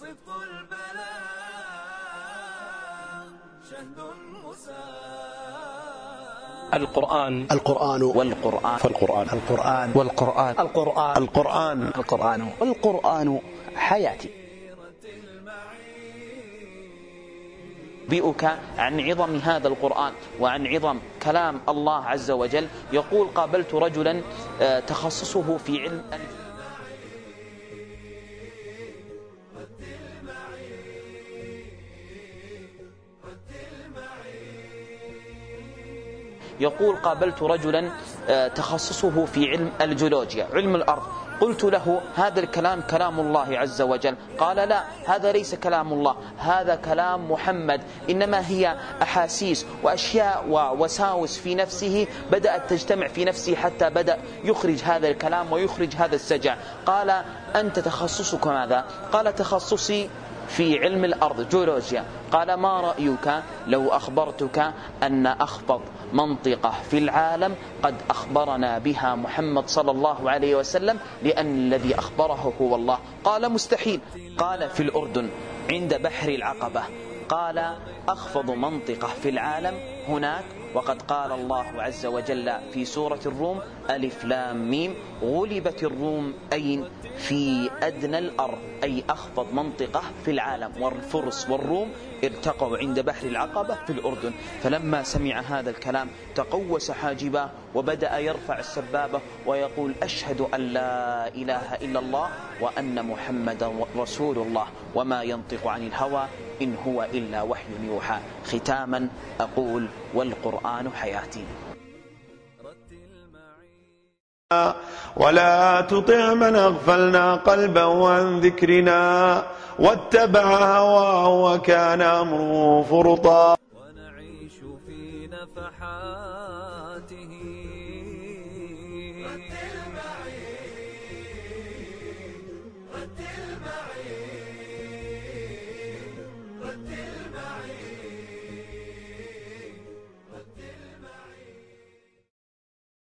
صدق البلاء شهد مساء القرآن. القرآن. والقرآن. فالقرآن. القرآن. والقرآن. القرآن. القرآن. القرآن. والقرآن. حياتي. بئك عن عظم هذا القرآن وعن عظم كلام الله عز وجل. يقول قابلت رجلا آه، تخصصه في علم. يقول قابلت رجلا آه، تخصصه في علم الجيولوجيا علم الأرض. قلت له هذا الكلام كلام الله عز وجل. قال لا هذا ليس كلام الله هذا كلام محمد. إنما هي أحاسيس وأشياء ووساوس في نفسه بدأت تجتمع في نفسه حتى بدأ يخرج هذا الكلام ويخرج هذا السجع. قال أنت تخصصك ماذا؟ قال تخصصي في علم الأرض جيولوجيا. قال ما رأيك لو أخبرتك أن أخفض منطقة في العالم قد أخبرنا بها محمد صلى الله عليه وسلم لأن الذي أخبره هو الله. قال مستحيل. قال في الأردن عند بحر العقبة. قال أخفض منطقة في العالم هناك وقد قال الله عز وجل في سورة الروم ألف لام ميم. غلبت الروم أين؟ في أدنى الأرض أي أخفض منطقة في العالم. والفرس والروم ارتقوا عند بحر العقبة في الأردن. فلما سمع هذا الكلام تقوس حاجباه وبدأ يرفع السبابة ويقول أشهد أن لا إله إلا الله وأن محمدا رسول الله. وما ينطق عن الهوى إن هو إلا وحي يوحى. ختاما أقول والقرآن حياتي. ولا تطع من أغفلنا قلبه عن ذكرنا واتبع هواه وكان أمره فرطا. ونعيش في نفحاته.